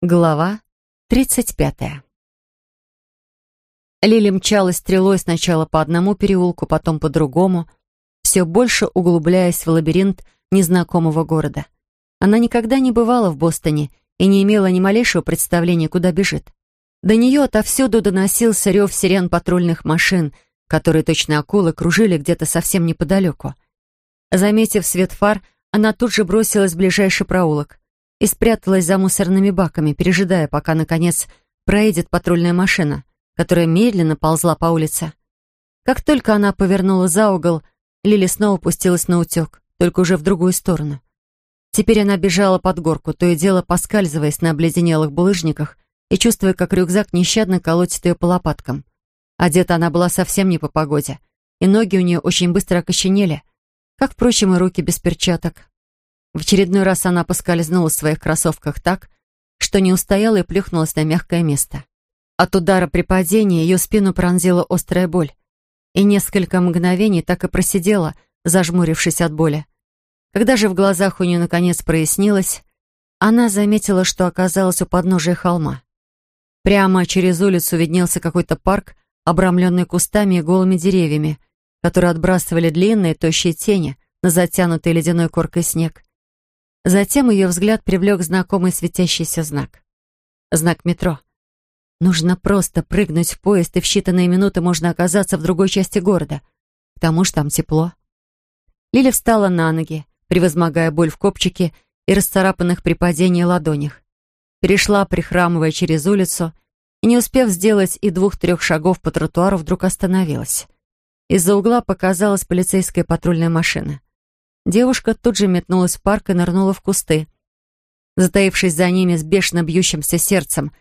Глава 35. Лили мчалась стрелой сначала по одному переулку, потом по другому, все больше углубляясь в лабиринт незнакомого города. Она никогда не бывала в Бостоне и не имела ни малейшего представления, куда бежит. До нее отовсюду доносился рев сирен патрульных машин, которые точно акулы кружили где-то совсем неподалеку. Заметив свет фар, она тут же бросилась в ближайший проулок и спряталась за мусорными баками, пережидая, пока, наконец, проедет патрульная машина, которая медленно ползла по улице. Как только она повернула за угол, Лили снова пустилась на утек, только уже в другую сторону. Теперь она бежала под горку, то и дело поскальзываясь на обледенелых булыжниках и чувствуя, как рюкзак нещадно колотит ее по лопаткам. Одета она была совсем не по погоде, и ноги у нее очень быстро окоченели, как, впрочем, и руки без перчаток. В очередной раз она поскользнула в своих кроссовках так, что не устояла и плюхнулась на мягкое место. От удара при падении ее спину пронзила острая боль, и несколько мгновений так и просидела, зажмурившись от боли. Когда же в глазах у нее наконец прояснилось, она заметила, что оказалась у подножия холма. Прямо через улицу виднелся какой-то парк, обрамленный кустами и голыми деревьями, которые отбрасывали длинные, тощие тени на затянутый ледяной коркой снег. Затем ее взгляд привлек знакомый светящийся знак. Знак метро. Нужно просто прыгнуть в поезд, и в считанные минуты можно оказаться в другой части города. К тому же там тепло. Лиля встала на ноги, превозмогая боль в копчике и расцарапанных при падении ладонях. Перешла, прихрамывая через улицу, и, не успев сделать и двух-трех шагов по тротуару, вдруг остановилась. Из-за угла показалась полицейская патрульная машина. Девушка тут же метнулась в парк и нырнула в кусты. Затаившись за ними с бешено бьющимся сердцем,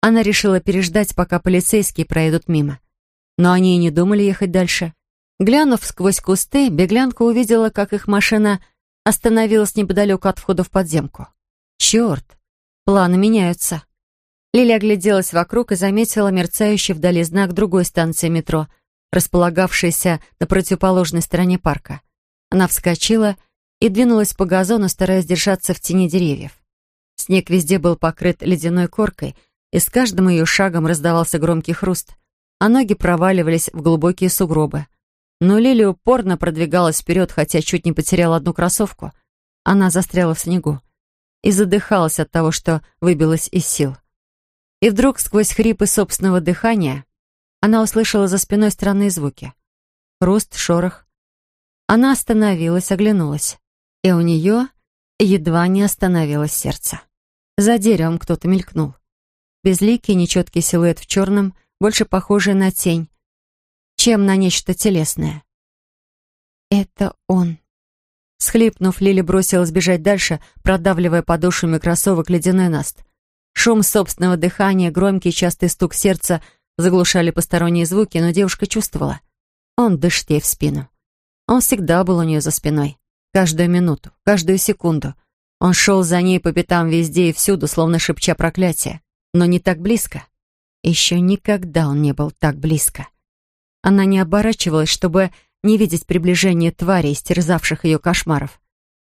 она решила переждать, пока полицейские проедут мимо. Но они и не думали ехать дальше. Глянув сквозь кусты, беглянка увидела, как их машина остановилась неподалеку от входа в подземку. Черт, планы меняются. Лили огляделась вокруг и заметила мерцающий вдали знак другой станции метро, располагавшейся на противоположной стороне парка. Она вскочила и двинулась по газону, стараясь держаться в тени деревьев. Снег везде был покрыт ледяной коркой, и с каждым ее шагом раздавался громкий хруст, а ноги проваливались в глубокие сугробы. Но Лили упорно продвигалась вперед, хотя чуть не потеряла одну кроссовку. Она застряла в снегу и задыхалась от того, что выбилась из сил. И вдруг, сквозь хрипы собственного дыхания, она услышала за спиной странные звуки. Хруст, шорох, она остановилась, оглянулась, и у нее едва не остановилось сердце. За деревом кто-то мелькнул. Безликий, нечеткий силуэт в черном, больше похожий на тень, чем на нечто телесное. «Это он». Схлипнув, Лили бросилась бежать дальше, продавливая подошвами кроссовок ледяной наст. Шум собственного дыхания, громкий частый стук сердца заглушали посторонние звуки, но девушка чувствовала. Он дышит ей в спину. Он всегда был у нее за спиной. Каждую минуту, каждую секунду. Он шел за ней по пятам везде и всюду, словно шепча проклятие. Но не так близко. Еще никогда он не был так близко. Она не оборачивалась, чтобы не видеть приближения тварей, стерзавших ее кошмаров.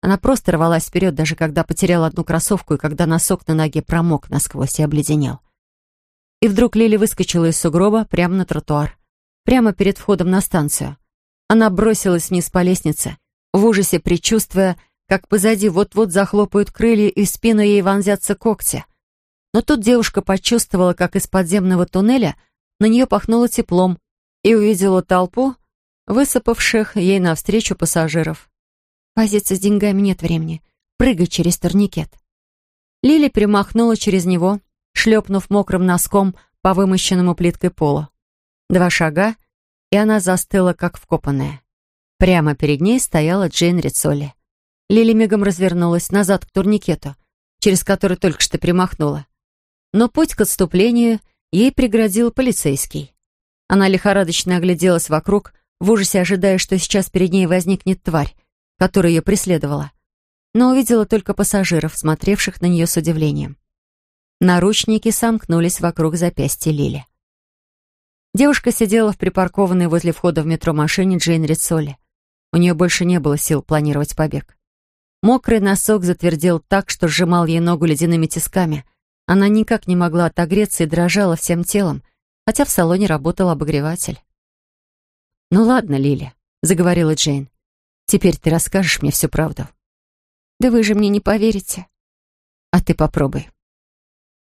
Она просто рвалась вперед, даже когда потеряла одну кроссовку и когда носок на ноге промок насквозь и обледенел. И вдруг Лили выскочила из сугроба прямо на тротуар, прямо перед входом на станцию. Она бросилась вниз по лестнице, в ужасе предчувствуя, как позади вот-вот захлопают крылья и в спину ей вонзятся когти. Но тут девушка почувствовала, как из подземного туннеля на нее пахнуло теплом и увидела толпу высыпавших ей навстречу пассажиров. Возиться с деньгами нет времени. Прыгай через турникет. Лили примахнула через него, шлепнув мокрым носком по вымощенному плиткой полу. Два шага — и она застыла, как вкопанная. Прямо перед ней стояла Джейн Рицоли. Лили мигом развернулась назад к турникету, через который только что примахнула. Но путь к отступлению ей преградил полицейский. Она лихорадочно огляделась вокруг, в ужасе ожидая, что сейчас перед ней возникнет тварь, которая ее преследовала. Но увидела только пассажиров, смотревших на нее с удивлением. Наручники сомкнулись вокруг запястья Лили. Девушка сидела в припаркованной возле входа в метро машине Джейн Рицоли. У нее больше не было сил планировать побег. Мокрый носок затвердел так, что сжимал ей ногу ледяными тисками. Она никак не могла отогреться и дрожала всем телом, хотя в салоне работал обогреватель. «Ну ладно, Лили», — заговорила Джейн. «Теперь ты расскажешь мне всю правду». «Да вы же мне не поверите». «А ты попробуй».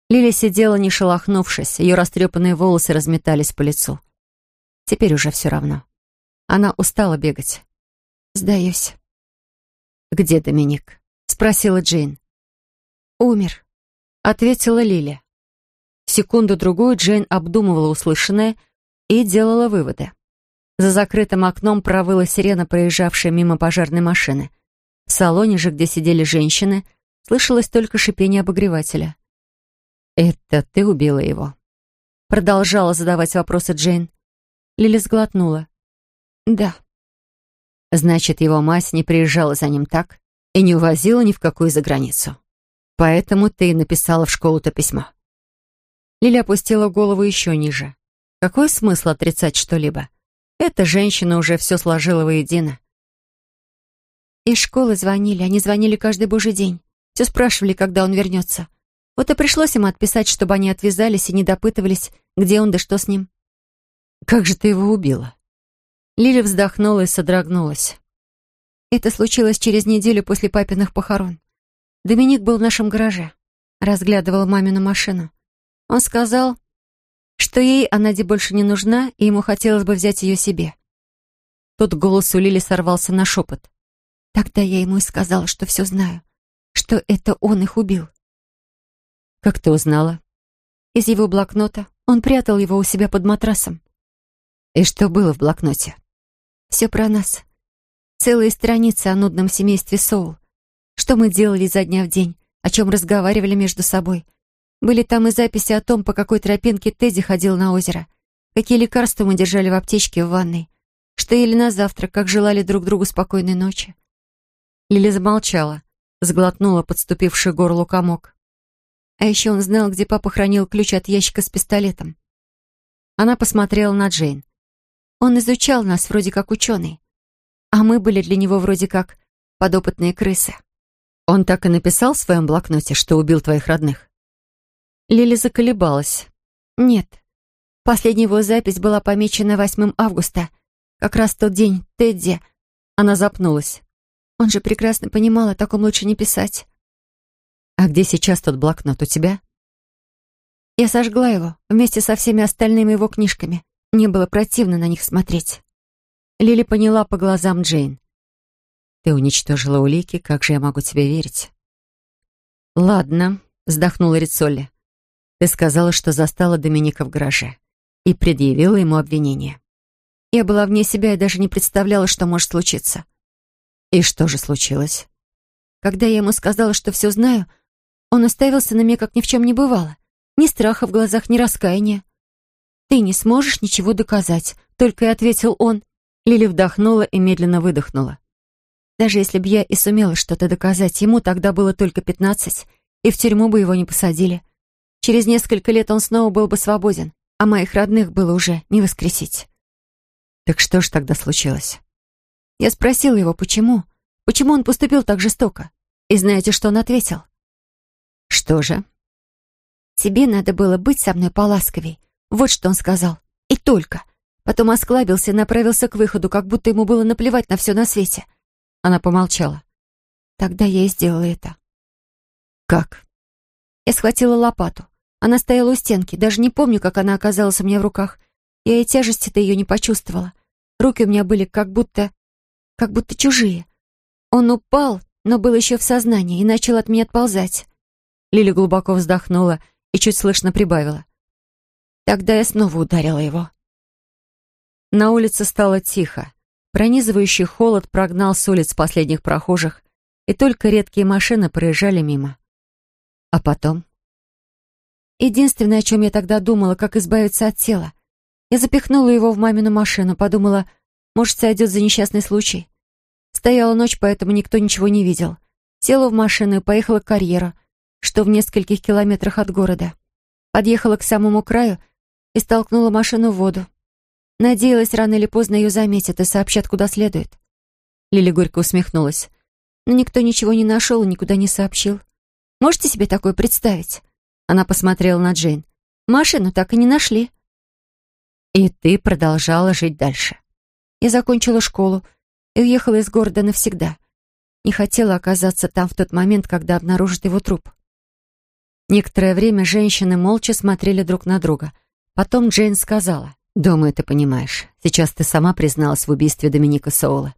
Лили сидела, не шелохнувшись, ее растрепанные волосы разметались по лицу. Теперь уже все равно. Она устала бегать. «Сдаюсь». «Где Доминик?» — спросила Джейн. «Умер», — ответила Лили. Секунду-другую Джейн обдумывала услышанное и делала выводы. За закрытым окном провыла сирена, проезжавшая мимо пожарной машины. В салоне же, где сидели женщины, слышалось только шипение обогревателя. «Это ты убила его?» Продолжала задавать вопросы Джейн. Лили сглотнула. «Да». «Значит, его мать не приезжала за ним так и не увозила ни в какую за границу. Поэтому ты написала в школу-то письмо». Лили опустила голову еще ниже. Какой смысл отрицать что-либо? Эта женщина уже все сложила воедино. Из школы звонили, они звонили каждый божий день. Все спрашивали, когда он вернется. Вот и пришлось им отписать, чтобы они отвязались и не допытывались, где он да что с ним. «Как же ты его убила?» Лили вздохнула и содрогнулась. Это случилось через неделю после папиных похорон. Доминик был в нашем гараже. Разглядывал мамину машину. Он сказал, что ей Анаде больше не нужна, и ему хотелось бы взять ее себе. Тот голос у Лили сорвался на шепот. Тогда я ему и сказала, что все знаю, что это он их убил. «Как ты узнала?» Из его блокнота. Он прятал его у себя под матрасом. «И что было в блокноте?» «Все про нас. Целые страницы о нудном семействе Соул. Что мы делали изо дня в день, о чем разговаривали между собой, были там и записи о том, по какой тропинке Тедди ходил на озеро, какие лекарства мы держали в аптечке в ванной, что ели на завтрак, как желали друг другу спокойной ночи. Лили замолчала, сглотнула подступивший горлу комок. А еще он знал, где папа хранил ключ от ящика с пистолетом. Она посмотрела на Джейн. Он изучал нас вроде как ученый, а мы были для него вроде как подопытные крысы. Он так и написал в своем блокноте, что убил твоих родных? Лили заколебалась. «Нет. Последняя его запись была помечена 8 августа. Как раз тот день Тедди...» Она запнулась. «Он же прекрасно понимал, о таком лучше не писать». «А где сейчас тот блокнот у тебя?» Я сожгла его вместе со всеми остальными его книжками. Мне было противно на них смотреть. Лили поняла по глазам Джейн. «Ты уничтожила улики, как же я могу тебе верить?» «Ладно», — вздохнула Рицолли. Ты сказала, что застала Доминика в гараже и предъявила ему обвинение. Я была вне себя и даже не представляла, что может случиться. И что же случилось? Когда я ему сказала, что все знаю, он уставился на меня, как ни в чем не бывало. Ни страха в глазах, ни раскаяния. «Ты не сможешь ничего доказать», — только и ответил он. Лили вдохнула и медленно выдохнула. Даже если бы я и сумела что-то доказать, ему тогда было только пятнадцать, и в тюрьму бы его не посадили. Через несколько лет он снова был бы свободен, а моих родных было уже не воскресить. Так что ж тогда случилось? Я спросила его, почему? Почему он поступил так жестоко? И знаете, что он ответил? Что же? Тебе надо было быть со мной поласковей. Вот что он сказал. И только. Потом осклабился и направился к выходу, как будто ему было наплевать на все на свете. Она помолчала. Тогда я и сделала это. Как? Я схватила лопату. Она стояла у стенки. Даже не помню, как она оказалась у меня в руках. Я и тяжести-то ее не почувствовала. Руки у меня были как будто... как будто чужие. Он упал, но был еще в сознании и начал от меня отползать. Лили глубоко вздохнула и чуть слышно прибавила. Тогда я снова ударила его. На улице стало тихо. Пронизывающий холод прогнал с улиц последних прохожих, и только редкие машины проезжали мимо. А потом? Единственное, о чем я тогда думала, как избавиться от тела. Я запихнула его в мамину машину, подумала, может, сойдет за несчастный случай. Стояла ночь, поэтому никто ничего не видел. Села в машину и поехала к карьеру, что в нескольких километрах от города. Подъехала к самому краю и столкнула машину в воду. Надеялась, рано или поздно ее заметят и сообщат, куда следует. Лили горько усмехнулась. Но никто ничего не нашел и никуда не сообщил. Можете себе такое представить? Она посмотрела на Джейн. «Машину так и не нашли». «И ты продолжала жить дальше?» Я закончила школу и уехала из города навсегда. Не хотела оказаться там в тот момент, когда обнаружат его труп. Некоторое время женщины молча смотрели друг на друга. Потом Джейн сказала. «Думаю, ты понимаешь. Сейчас ты сама призналась в убийстве Доминика Соула,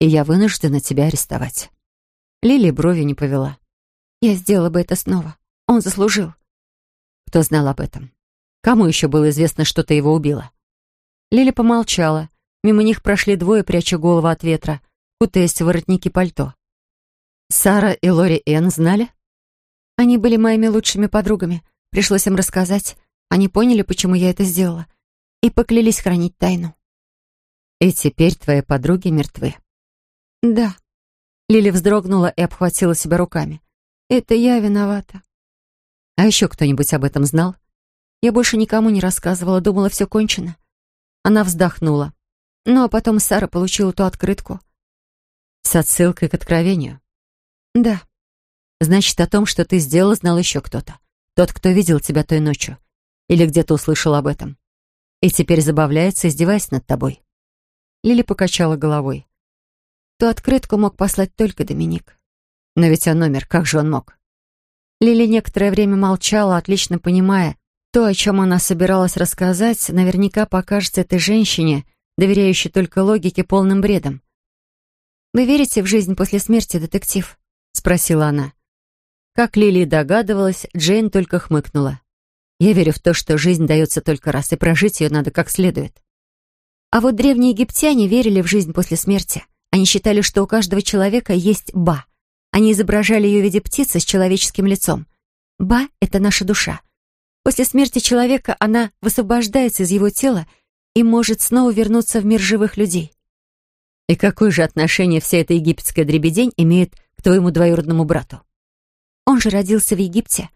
и я вынуждена тебя арестовать». Лили брови не повела. «Я сделала бы это снова. Он заслужил». «Кто знал об этом? Кому еще было известно, что ты его убила?» Лили помолчала. Мимо них прошли двое, пряча голову от ветра, кутаясь в воротники пальто. «Сара и Лори Энн знали?» «Они были моими лучшими подругами. Пришлось им рассказать. Они поняли, почему я это сделала и поклялись хранить тайну. «И теперь твои подруги мертвы?» «Да». Лили вздрогнула и обхватила себя руками. «Это я виновата». «А еще кто-нибудь об этом знал?» «Я больше никому не рассказывала, думала, все кончено». Она вздохнула. Ну, а потом Сара получила ту открытку. «С отсылкой к откровению?» «Да». «Значит, о том, что ты сделала, знал еще кто-то. Тот, кто видел тебя той ночью. Или где-то услышал об этом и теперь забавляется, издеваясь над тобой». Лили покачала головой. Ту открытку мог послать только Доминик. Но ведь он номер, как же он мог? Лили некоторое время молчала, отлично понимая, то, о чем она собиралась рассказать, наверняка покажется этой женщине, доверяющей только логике, полным бредом. «Вы верите в жизнь после смерти, детектив?» — спросила она. Как Лили догадывалась, Джейн только хмыкнула. Я верю в то, что жизнь дается только раз, и прожить ее надо как следует. А вот древние египтяне верили в жизнь после смерти. Они считали, что у каждого человека есть ба. Они изображали ее в виде птицы с человеческим лицом. Ба — это наша душа. После смерти человека она высвобождается из его тела и может снова вернуться в мир живых людей. И какое же отношение вся эта египетская дребедень имеет к твоему двоюродному брату? Он же родился в Египте.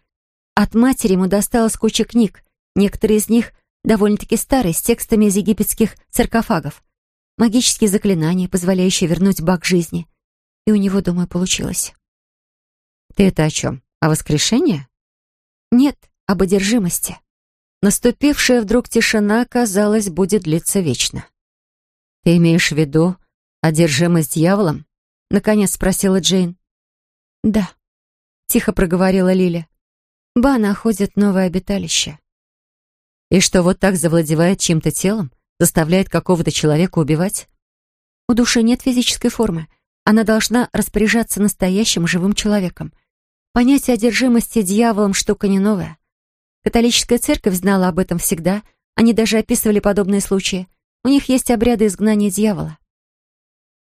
От матери ему досталась куча книг, некоторые из них довольно-таки старые, с текстами из египетских саркофагов. Магические заклинания, позволяющие вернуть баг жизни. И у него, думаю, получилось. Ты это о чем? О воскрешении? Нет, об одержимости. Наступившая вдруг тишина, казалось, будет длиться вечно. Ты имеешь в виду одержимость дьяволом? Наконец спросила Джейн. Да, тихо проговорила Лиля. Ба находит новое обиталище. И что вот так завладевает чьим-то телом? Заставляет какого-то человека убивать? У души нет физической формы. Она должна распоряжаться настоящим живым человеком. Понятие одержимости дьяволом штука не новая. Католическая церковь знала об этом всегда. Они даже описывали подобные случаи. У них есть обряды изгнания дьявола.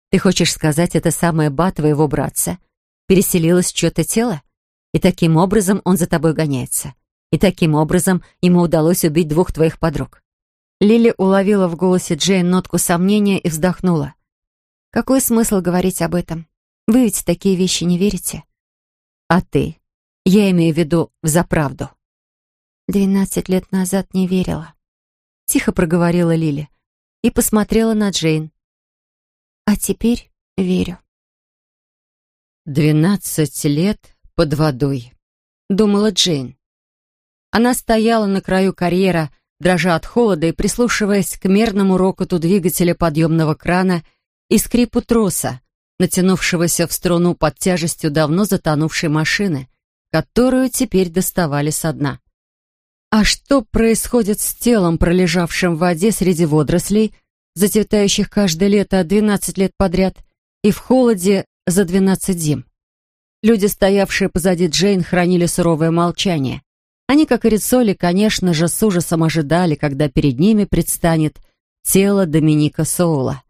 Ты хочешь сказать, это самое ба твоего братца переселилось в чье-то тело? И таким образом он за тобой гоняется. И таким образом ему удалось убить двух твоих подруг. Лили уловила в голосе Джейн нотку сомнения и вздохнула. «Какой смысл говорить об этом? Вы ведь в такие вещи не верите?» «А ты? Я имею в виду в заправду». «Двенадцать лет назад не верила», — тихо проговорила Лили и посмотрела на Джейн. «А теперь верю». «Двенадцать лет под водой», — думала Джейн. Она стояла на краю карьера, дрожа от холода и прислушиваясь к мерному рокоту двигателя подъемного крана и скрипу троса, натянувшегося в струну под тяжестью давно затонувшей машины, которую теперь доставали со дна. А что происходит с телом, пролежавшим в воде среди водорослей, зацветающих каждое лето 12 лет подряд, и в холоде за 12 зим? Люди, стоявшие позади Джейн, хранили суровое молчание. Они, как и Рицоли, конечно же, с ужасом ожидали, когда перед ними предстанет тело Доминика Соула.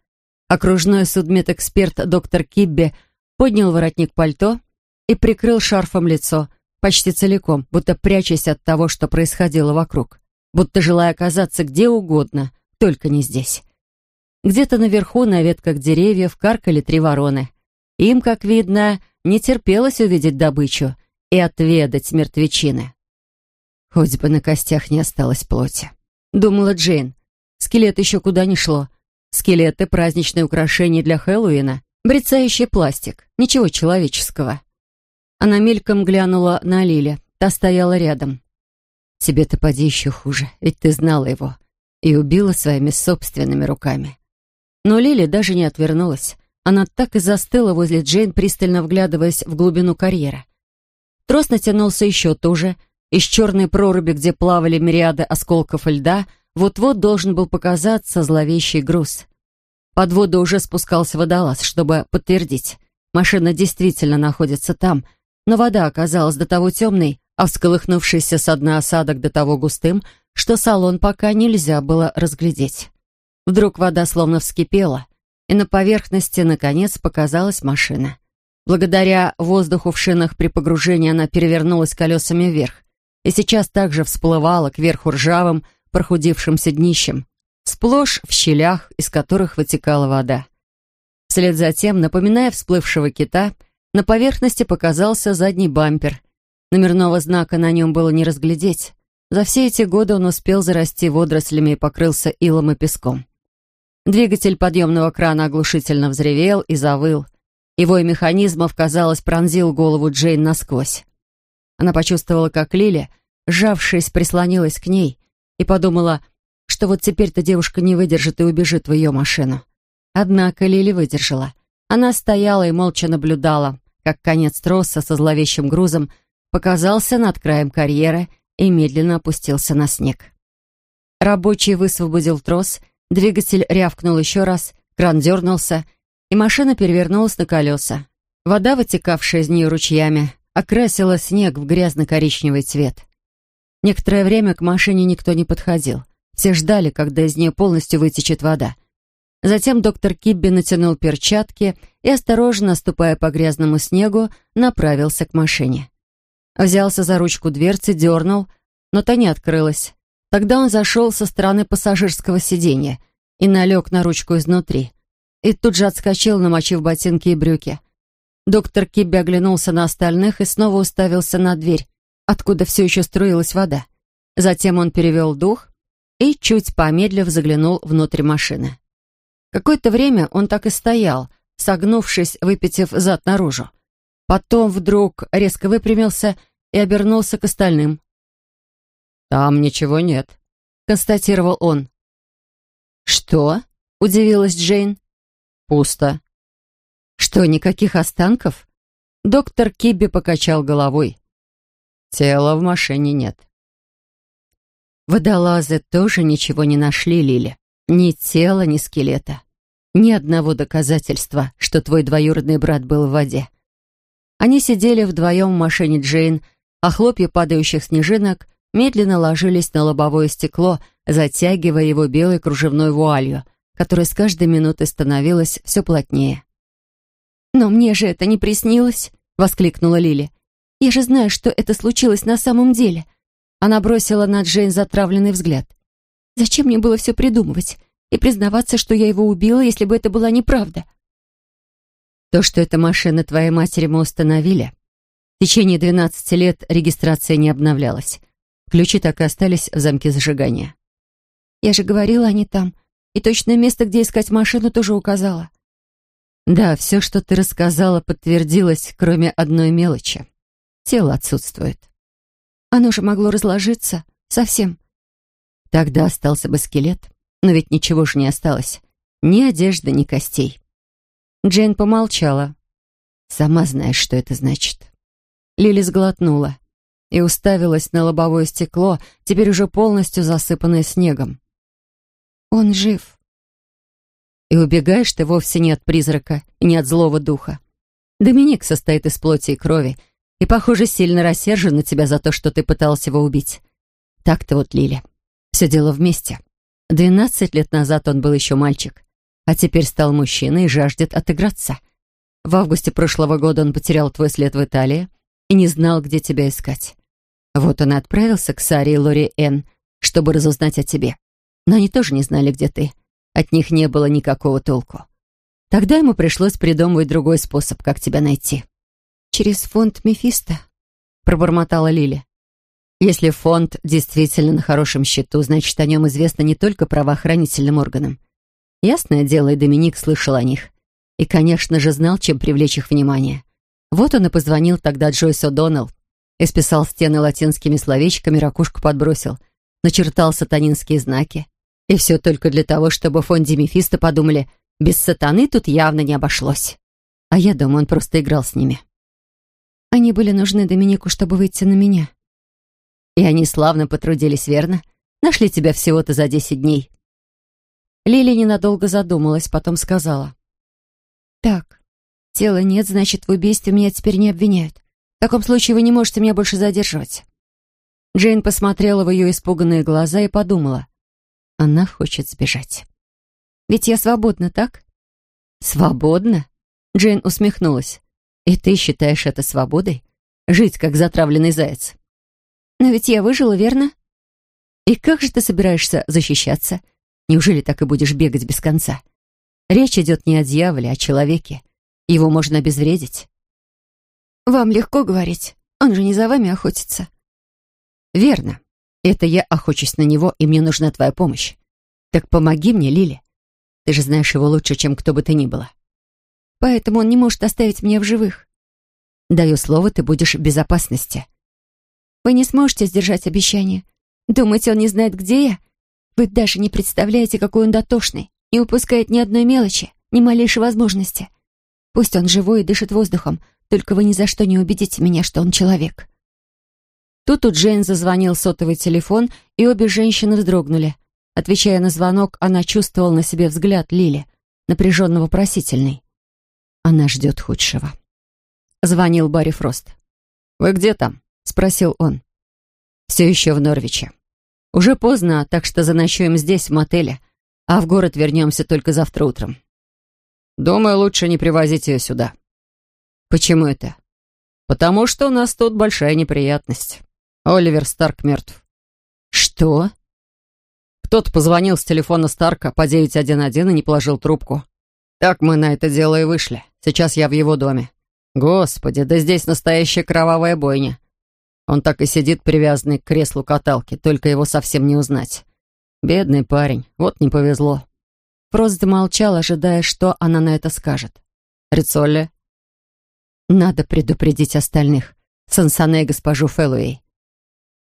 Окружной судмедэксперт доктор Кибби поднял воротник пальто и прикрыл шарфом лицо, почти целиком, будто прячась от того, что происходило вокруг, будто желая оказаться где угодно, только не здесь. Где-то наверху, на ветках деревьев, каркали три вороны. Им, как видно, не терпелось увидеть добычу и отведать мертвечины. Хоть бы на костях не осталось плоти. Думала Джейн. Скелет еще куда ни шло. Скелеты — праздничные украшения для Хэллоуина. Брецающий пластик. Ничего человеческого. Она мельком глянула на Лили. Та стояла рядом. Тебе-то поди еще хуже, ведь ты знала его и убила своими собственными руками. Но Лили даже не отвернулась. Она так и застыла возле Джейн, пристально вглядываясь в глубину карьера. Трос натянулся еще туже. Из черной проруби, где плавали мириады осколков льда, вот-вот должен был показаться зловещий груз. Под воду уже спускался водолаз, чтобы подтвердить. Машина действительно находится там, но вода оказалась до того темной, а всколыхнувшийся со дна осадок до того густым, что салон пока нельзя было разглядеть. Вдруг вода словно вскипела, и на поверхности, наконец, показалась машина. Благодаря воздуху в шинах при погружении она перевернулась колесами вверх, и сейчас также всплывала кверху ржавым, прохудившимся днищем, сплошь в щелях, из которых вытекала вода. Вслед за тем, напоминая всплывшего кита, на поверхности показался задний бампер. Номерного знака на нем было не разглядеть. За все эти годы он успел зарасти водорослями и покрылся илом и песком. Двигатель подъемного крана оглушительно взревел и завыл. Его и механизмов, казалось, пронзил голову Джейн насквозь. Она почувствовала, как Лили, сжавшись, прислонилась к ней и подумала, что вот теперь-то девушка не выдержит и убежит в ее машину. Однако Лили выдержала. Она стояла и молча наблюдала, как конец троса со зловещим грузом показался над краем карьера и медленно опустился на снег. Рабочий высвободил трос, двигатель рявкнул еще раз, кран дернулся, и машина перевернулась на колеса. Вода, вытекавшая из нее ручьями, окрасила снег в грязно-коричневый цвет. Некоторое время к машине никто не подходил. Все ждали, когда из нее полностью вытечет вода. Затем доктор Кибби натянул перчатки и, осторожно ступая по грязному снегу, направился к машине. Взялся за ручку дверцы, дернул, но та не открылась. Тогда он зашел со стороны пассажирского сиденья и налег на ручку изнутри. И тут же отскочил, намочив ботинки и брюки. Доктор Кибби оглянулся на остальных и снова уставился на дверь, откуда все еще струилась вода. Затем он перевел дух и, чуть помедлив, заглянул внутрь машины. Какое-то время он так и стоял, согнувшись, выпитив зад наружу. Потом вдруг резко выпрямился и обернулся к остальным. «Там ничего нет», — констатировал он. «Что?» — удивилась Джейн. «Пусто». «Что, никаких останков?» Доктор Кибби покачал головой. «Тела в машине нет». Водолазы тоже ничего не нашли, Лили. Ни тела, ни скелета. Ни одного доказательства, что твой двоюродный брат был в воде. Они сидели вдвоем в машине Джейн, а хлопья падающих снежинок медленно ложились на лобовое стекло, затягивая его белой кружевной вуалью, которая с каждой минутой становилась все плотнее. «Но мне же это не приснилось!» — воскликнула Лили. «Я же знаю, что это случилось на самом деле!» Она бросила на Джейн затравленный взгляд. «Зачем мне было все придумывать и признаваться, что я его убила, если бы это была неправда?» «То, что это машина твоей матери, мы установили. В течение двенадцати лет регистрация не обновлялась. Ключи так и остались в замке зажигания». «Я же говорила, они там, и точное место, где искать машину, тоже указала». «Да, все, что ты рассказала, подтвердилось, кроме одной мелочи. Тело отсутствует». Оно же могло разложиться. Совсем. Тогда остался бы скелет. Но ведь ничего же не осталось. Ни одежды, ни костей. Джейн помолчала. «Сама знаешь, что это значит». Лили сглотнула и уставилась на лобовое стекло, теперь уже полностью засыпанное снегом. «Он жив». И убегаешь ты вовсе не от призрака и не от злого духа. Доминик состоит из плоти и крови, и, похоже, сильно рассержен на тебя за то, что ты пытался его убить. Так-то вот, Лиля. Все дело вместе. Двенадцать лет назад он был еще мальчик, а теперь стал мужчиной и жаждет отыграться. В августе прошлого года он потерял твой след в Италии и не знал, где тебя искать. Вот он и отправился к Саре и Лори Энн, чтобы разузнать о тебе. Но они тоже не знали, где ты. От них не было никакого толку. Тогда ему пришлось придумывать другой способ, как тебя найти через фонд Мефисто», — пробормотала Лили. «Если фонд действительно на хорошем счету, значит, о нем известно не только правоохранительным органам. Ясное дело, и Доминик слышал о них. И, конечно же, знал, чем привлечь их внимание. Вот он и позвонил тогда Джойс О'Доннелл. Исписал стены латинскими словечками, ракушку подбросил. Начертал сатанинские знаки. И все только для того, чтобы в фонде подумали, без сатаны тут явно не обошлось. А я думаю, он просто играл с ними. Они были нужны Доминику, чтобы выйти на меня. И они славно потрудились, верно? Нашли тебя всего-то за десять дней. Лили ненадолго задумалась, потом сказала. «Так, тела нет, значит, в убийстве меня теперь не обвиняют. В таком случае вы не можете меня больше задерживать». Джейн посмотрела в ее испуганные глаза и подумала. Она хочет сбежать. «Ведь я свободна, так?» «Свободна?» Джейн усмехнулась. «И ты считаешь это свободой? Жить, как затравленный заяц?» «Но ведь я выжила, верно?» «И как же ты собираешься защищаться? Неужели так и будешь бегать без конца? Речь идет не о дьяволе, а о человеке. Его можно обезвредить». «Вам легко говорить. Он же не за вами охотится». «Верно. Это я охочусь на него, и мне нужна твоя помощь. Так помоги мне, Лили. Ты же знаешь его лучше, чем кто бы ты ни была. Поэтому он не может оставить меня в живых. Даю слово, ты будешь в безопасности. Вы не сможете сдержать обещание. Думаете, он не знает, где я? Вы даже не представляете, какой он дотошный. Не упускает ни одной мелочи, ни малейшей возможности. Пусть он живой и дышит воздухом, только вы ни за что не убедите меня, что он человек. Тут у Джейн зазвонил сотовый телефон, и обе женщины вздрогнули. Отвечая на звонок, она чувствовала на себе взгляд Лили, напряженно-вопросительный. Она ждет худшего. Звонил Барри Фрост. «Вы где там?» — спросил он. «Все еще в Норвиче. Уже поздно, так что заночуем здесь, в мотеле, а в город вернемся только завтра утром. Думаю, лучше не привозить ее сюда». «Почему это?» «Потому что у нас тут большая неприятность. Оливер Старк мертв». «Что?» Кто-то позвонил с телефона Старка по 911 и не положил трубку. Так мы на это дело и вышли. Сейчас я в его доме. Господи, да здесь настоящая кровавая бойня. Он так и сидит привязанный к креслу каталки, только его совсем не узнать. Бедный парень, вот не повезло. Фрост замолчал, ожидая, что она на это скажет. Рицолли? Надо предупредить остальных. Сансане и госпожу Фэллоуэй.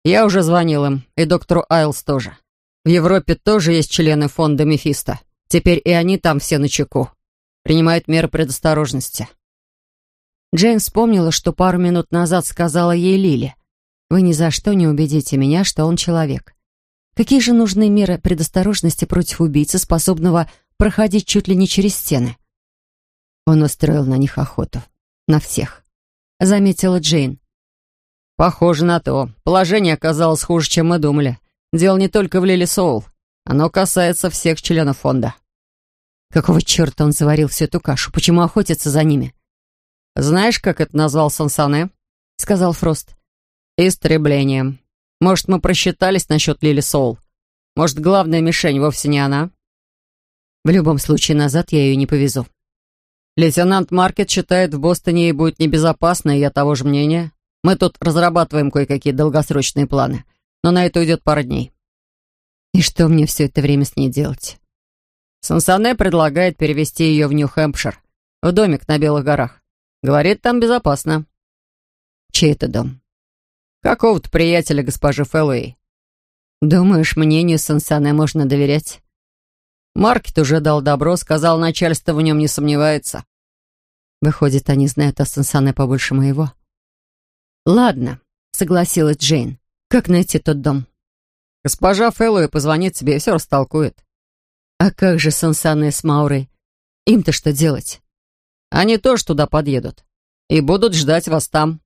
Я уже звонил им, и доктору Айлс тоже. В Европе тоже есть члены фонда Мефисто. Теперь и они там все на чеку. Принимают меры предосторожности. Джейн вспомнила, что пару минут назад сказала ей Лили. «Вы ни за что не убедите меня, что он человек. Какие же нужны меры предосторожности против убийцы, способного проходить чуть ли не через стены?» Он устроил на них охоту. На всех. Заметила Джейн. «Похоже на то. Положение оказалось хуже, чем мы думали. Дело не только в Лили Соул. Оно касается всех членов фонда. Какого черта он заварил всю эту кашу? Почему охотится за ними? Знаешь, как это назвал Сансане? Сказал Фрост. Истреблением. Может, мы просчитались насчет Лили Соул? Может, главная мишень вовсе не она? В любом случае, назад я ее не повезу. Лейтенант Маркет считает, в Бостоне ей будет небезопасно, и я того же мнения. Мы тут разрабатываем кое-какие долгосрочные планы но на это уйдет пара дней. И что мне все это время с ней делать? Сансане предлагает перевести ее в Нью-Хэмпшир, в домик на Белых горах. Говорит, там безопасно. Чей это дом? Какого-то приятеля госпожи Фэллоуэй. Думаешь, мнению Сансане можно доверять? Маркет уже дал добро, сказал, начальство в нем не сомневается. Выходит, они знают о Сансане побольше моего. Ладно, согласилась Джейн. Как найти тот дом? Госпожа Фэллоуи позвонит тебе и все растолкует. А как же Сансане с Маурой? Им-то что делать? Они тоже туда подъедут. И будут ждать вас там.